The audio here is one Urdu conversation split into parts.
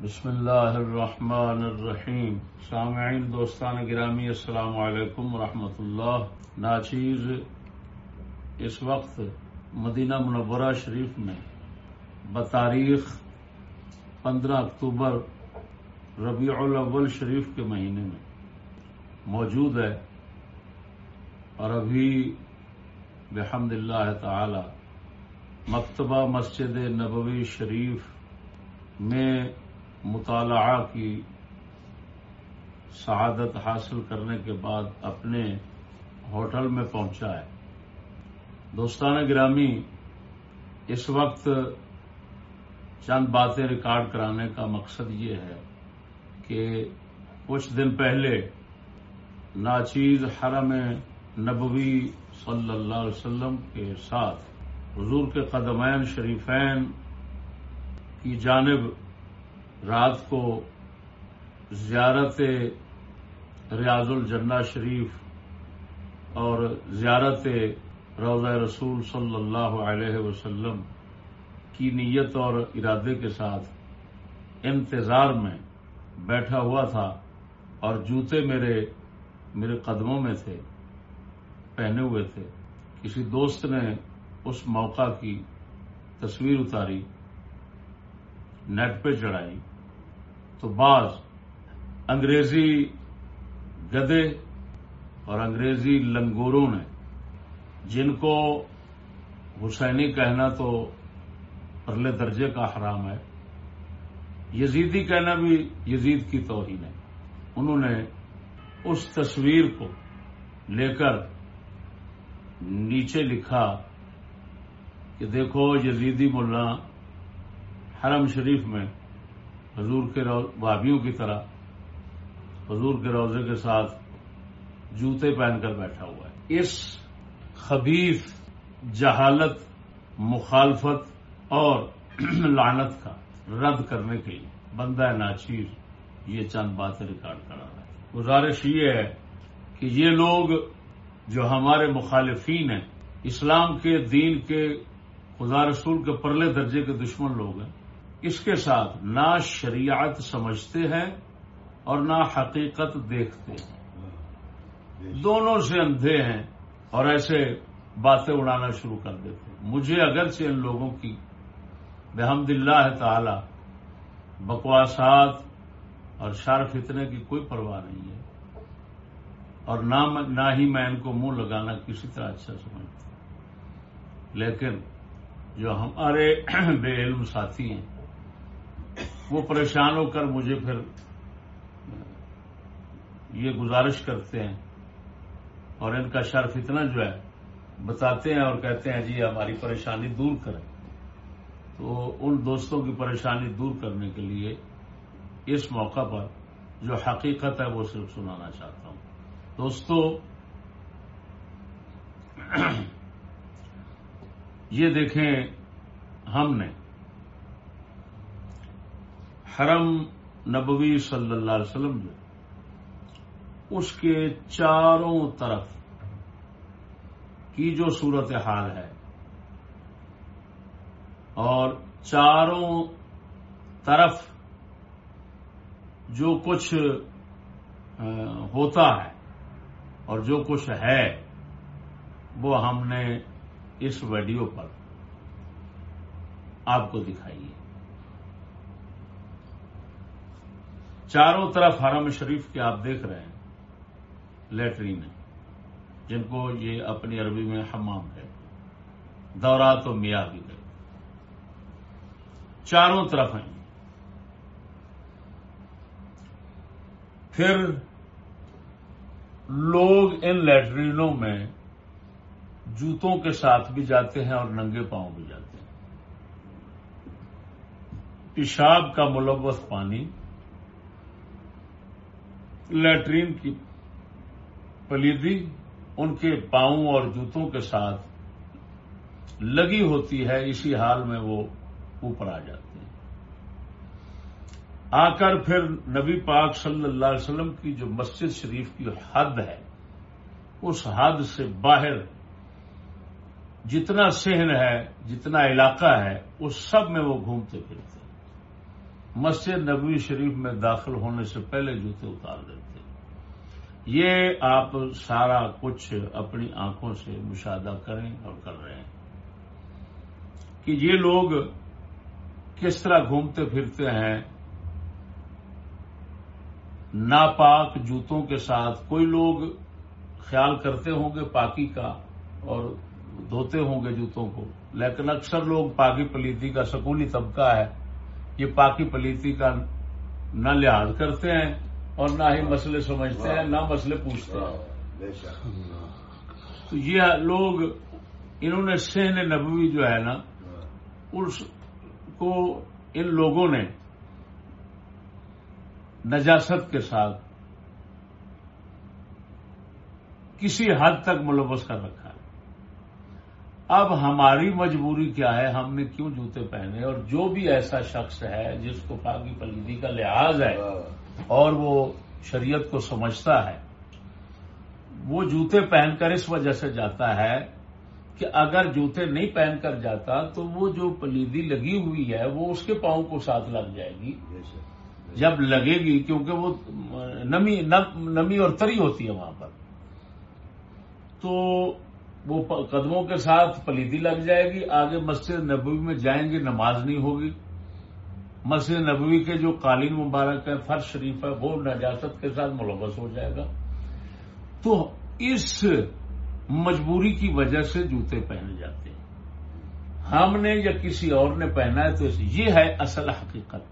بسم اللہ الرحمن الرحیم سامعین دوستان گرامی، السلام علیکم ورحمۃ اللہ۔ ناچیز، اس وقت مدینہ منورہ شریف میں بتاریخ پندرہ اکتوبر ربیع الاول شریف کے مہینے میں موجود ہے اور ابھی بحمد اللہ تعالی مکتبہ مسجد نبوی شریف میں مطالعہ کی سعادت حاصل کرنے کے بعد اپنے ہوٹل میں پہنچا ہے۔ دوستانہ گرامی، اس وقت چند باتیں ریکارڈ کرانے کا مقصد یہ ہے کہ کچھ دن پہلے ناچیز حرم نبوی صلی اللہ علیہ وسلم کے ساتھ حضور کے قدمین شریفین کی جانب رات کو زیارت ریاض الجنہ شریف اور زیارت روضہ رسول صلی اللہ علیہ وسلم کی نیت اور ارادے کے ساتھ انتظار میں بیٹھا ہوا تھا اور جوتے میرے میرے قدموں میں تھے، پہنے ہوئے تھے۔ کسی دوست نے اس موقع کی تصویر اتاری۔ نیٹ پہ چڑھائی۔ تو بعض انگریزی گدے اور انگریزی لنگوروں نے، جن کو حسینی کہنا تو پرلے درجے کا حرام ہے، یزیدی کہنا بھی یزید کی توہین ہے۔ انہوں نے اس تصویر کو لے کر نیچے لکھا کہ دیکھو یزیدی ملا حرم شریف میں حضور کے بھابھیوں کی طرح حضور کے روزے کے ساتھ جوتے پہن کر بیٹھا ہوا ہے۔ اس خبیف جہالت، مخالفت اور لعنت کا رد کرنے کے لیے بندہ ناچیر یہ چند باتیں ریکارڈ کرا رہا ہے۔ گزارش یہ ہے کہ یہ لوگ جو ہمارے مخالفین ہیں، اسلام کے دین کے خدا رسول کے پرلے درجے کے دشمن لوگ ہیں اس کے ساتھ نہ شریعت سمجھتے ہیں اور نہ حقیقت دیکھتے ہیں۔ دونوں سے اندھے ہیں اور ایسے باتیں اڑانا شروع کر دیتے ہیں۔ مجھے اگرچہ ان لوگوں کی بحمد اللہ تعالی بکواسات اور شار فتنے کی کوئی پرواہ نہیں ہے اور نہ ہی میں ان کو منہ لگانا کسی طرح اچھا سمجھتا لیکن جو ہمارے بے علم ساتھی ہیں وہ پریشان ہو کر مجھے پھر یہ گزارش کرتے ہیں اور ان کا شرف اتنا جو ہے، بتاتے ہیں اور کہتے ہیں جی ہماری پریشانی دور کریں۔ تو ان دوستوں کی پریشانی دور کرنے کے لیے اس موقع پر جو حقیقت ہے، وہ صرف سنانا چاہتا ہوں۔ دوستو، یہ دیکھیں، ہم نے حرم نبوی صلی اللہ علیہ وسلم جو اس کے چاروں طرف کی جو صورت حال ہے اور چاروں طرف جو کچھ ہوتا ہے اور جو کچھ ہے، وہ ہم نے اس ویڈیو پر آپ کو دکھائی ہے چاروں طرف حرم شریف کے آپ دیکھ رہے ہیں، لیٹرین جن کو یہ اپنی عربی میں حمام ہے دورا تو میاں بھی گئے چاروں طرف ہیں۔ پھر لوگ ان لیٹرینوں میں جوتوں کے ساتھ بھی جاتے ہیں اور ننگے پاؤں بھی جاتے ہیں۔ پیشاب کا ملوث پانی لیٹرین کی پلیدی ان کے پاؤں اور جوتوں کے ساتھ لگی ہوتی ہے، اسی حال میں وہ اوپر آ جاتے ہیں۔ آ کر پھر نبی پاک صلی اللہ علیہ وسلم کی جو مسجد شریف کی حد ہے، اس حد سے باہر جتنا سہن ہے، جتنا علاقہ ہے، اس سب میں وہ گھومتے پھرتے ہیں۔ مسجد نبوی شریف میں داخل ہونے سے پہلے جوتے اتار دیتے یہ آپ سارا کچھ اپنی آنکھوں سے مشاہدہ کریں اور کر رہے ہیں۔ کہ یہ لوگ کس طرح گھومتے پھرتے ہیں، ناپاک جوتوں کے ساتھ کوئی لوگ خیال کرتے ہوں گے پاکی کا اور دھوتے ہوں گے جوتوں کو، لیکن اکثر لوگ پاکی پلیتی کا سکولی طبقہ ہے۔ یہ پاکی پلیتی کا نہ لحاظ کرتے ہیں اور نہ ہی مسئلے سمجھتے ہیں نہ مسئلے پوچھتے ہیں۔ تو یہ لوگ انہوں نے سہن نبوی جو ہے نا اس کو ان لوگوں نے نجاست کے ساتھ کسی حد تک ملوث کر رکھا۔ اب ہماری مجبوری کیا ہے؟ ہم نے کیوں جوتے پہنے؟ اور جو بھی ایسا شخص ہے جس کو پاکی پلیدی کا لحاظ ہے اور وہ شریعت کو سمجھتا ہے، وہ جوتے پہن کر اس وجہ سے جاتا ہے کہ اگر جوتے نہیں پہن کر جاتا تو وہ جو پلیدی لگی ہوئی ہے وہ اس کے پاؤں کو ساتھ لگ جائے گی۔ جب لگے گی، کیونکہ وہ نمی نمی اور تری ہوتی ہے وہاں پر۔ تو وہ قدموں کے ساتھ پلیدی لگ جائے گی، آگے مسجد نبوی میں جائیں گے، نماز نہیں ہوگی۔ مسجد نبوی کے جو قالین مبارک ہے فرش شریف ہے، وہ نجاست کے ساتھ ملوث ہو جائے گا۔ تو اس مجبوری کی وجہ سے جوتے پہنے جاتے ہیں۔ ہم نے یا کسی اور نے پہنا ہے تو یہ ہے اصل حقیقت۔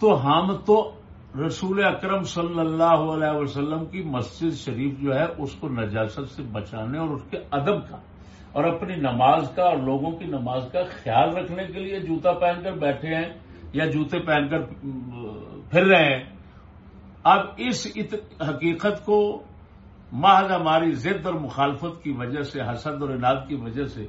تو ہم تو رسول اکرم صلی اللہ علیہ وسلم کی مسجد شریف جو ہے اس کو نجاست سے بچانے اور اس کے ادب کا اور اپنی نماز کا اور لوگوں کی نماز کا خیال رکھنے کے لیے جوتا پہن کر بیٹھے ہیں یا جوتے پہن کر پھر رہے ہیں۔ اب اس حقیقت کو محض ہماری ضد اور مخالفت کی وجہ سے حسد اور انعد کی وجہ سے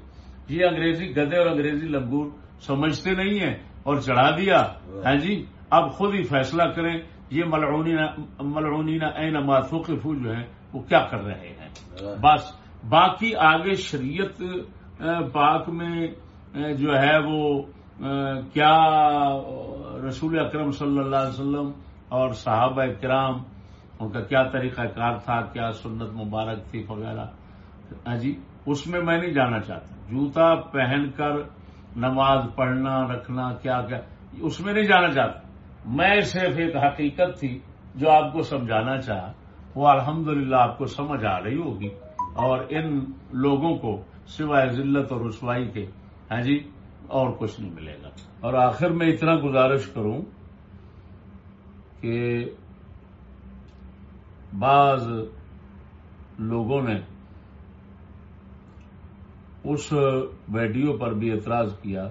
یہ انگریزی گدے اور انگریزی لنگور سمجھتے نہیں ہیں اور چڑھا دیا۔ ہے جی؟ اب خود ہی فیصلہ کریں، یہ ملعونینا این ماتوقفو جو ہے وہ کیا کر رہے ہیں؟ بس، باقی آگے شریعت پاک میں جو ہے وہ کیا رسول اکرم صلی اللہ علیہ وسلم اور صحابہ کرام، ان کا کیا طریقہ کار تھا، کیا سنت مبارک تھی وغیرہ؟ ہاں جی اس میں میں نہیں جانا چاہتا۔ جوتا پہن کر نماز پڑھنا، رکھنا، کیا کیا، اس میں نہیں جانا چاہتا۔ میں صرف ایک حقیقت تھی جو آپ کو سمجھانا چاہا، وہ الحمدللہ آپ کو سمجھ آ رہی ہوگی اور ان لوگوں کو سوائے ذلت اور رسوائی کے ہاں جی اور کچھ نہیں ملے گا۔ اور آخر میں اتنا گزارش کروں کہ بعض لوگوں نے اس ویڈیو پر بھی اعتراض کیا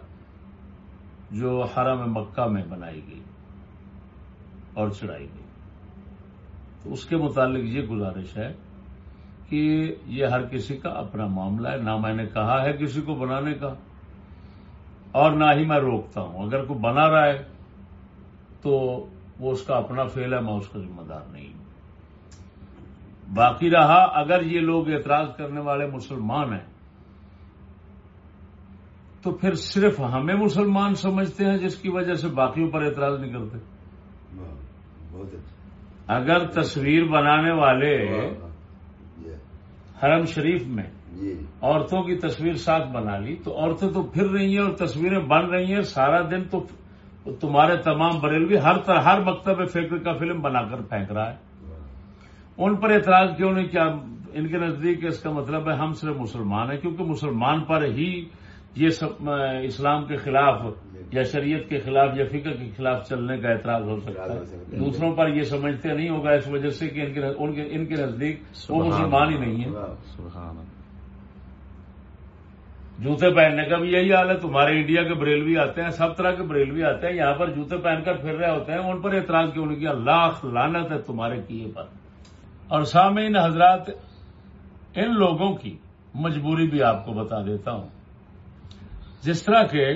جو حرم مکہ میں بنائی گئی۔ اور چڑھائی گئی تو اس کے متعلق یہ گزارش ہے کہ یہ ہر کسی کا اپنا معاملہ ہے۔ نہ میں نے کہا ہے کسی کو بنانے کا اور نہ ہی میں روکتا ہوں۔ اگر کوئی بنا رہا ہے تو وہ اس کا اپنا فیل ہے، میں اس کا ذمہ دار نہیں ہوں۔ باقی رہا، اگر یہ لوگ اعتراض کرنے والے مسلمان ہیں، تو پھر صرف ہمیں مسلمان سمجھتے ہیں جس کی وجہ سے باقیوں پر اعتراض نہیں کرتے۔ اچھا۔ اگر تصویر بنانے والے حرم شریف میں جی۔ عورتوں کی تصویر ساتھ بنا لی تو عورتیں تو پھر رہی ہیں اور تصویریں بن رہی ہیں سارا دن تو تمہارے تمام بریلوی ہر طرح ہر مکتب فکر کا فلم بنا کر پھینک رہا ہے ان پر اعتراض کیوں نہیں کیا ان کے نزدیک اس کا مطلب ہے ہم صرف مسلمان ہیں کیونکہ مسلمان پر ہی یہ اسلام کے خلاف یا شریعت کے خلاف یا فکر کے خلاف چلنے کا اعتراض ہو سکتا ہے۔ دوسروں پر یہ سمجھتے نہیں ہوگا اس وجہ سے کہ ان کے نزدیک وہ مسلمان ہی نہیں ہے جوتے پہننے کا بھی یہی حال ہے۔ تمہارے انڈیا کے بریلوی آتے ہیں سب طرح کے بریلوی آتے ہیں۔ یہاں پر جوتے پہن کر پھر رہے ہوتے ہیں ان پر اعتراض کیوں نہیں کیا؟ لاکھ لانت ہے تمہارے کیے پر۔ اور سامعین حضرات ان لوگوں کی مجبوری بھی آپ کو بتا دیتا ہوں۔ جس طرح کے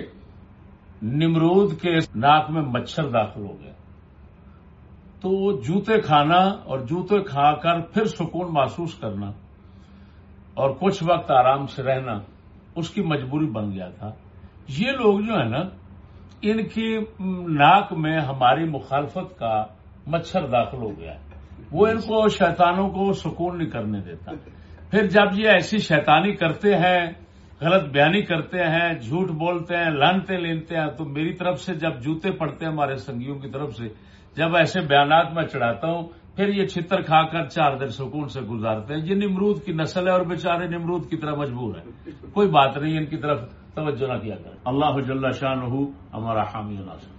نمرود کے ناک میں مچھر داخل ہو گئے تو وہ جوتے کھانا اور جوتے کھا کر پھر سکون محسوس کرنا اور کچھ وقت آرام سے رہنا اس کی مجبوری بن گیا تھا۔ یہ لوگ جو ہے نا، ان کی ناک میں ہماری مخالفت کا مچھر داخل ہو گیا۔ ہے وہ ان کو شیطانوں کو سکون نہیں کرنے دیتا۔ پھر جب یہ ایسی شیطانی کرتے ہیں غلط بیانی کرتے ہیں، جھوٹ بولتے ہیں، لانتے لینتے ہیں، تو میری طرف سے جب جوتے پڑتے ہیں ہمارے سنگیوں کی طرف سے، جب ایسے بیانات میں چڑھاتا ہوں، پھر یہ چھتر کھا کر چار دن سکون سے گزارتے ہیں۔ یہ نمرود کی نسل ہے اور بیچارے نمرود کی طرح مجبور ہے کوئی بات نہیں، ان کی طرف توجہ نہ کیا کر اللہ جل شاہ ہمارا حامی ناصر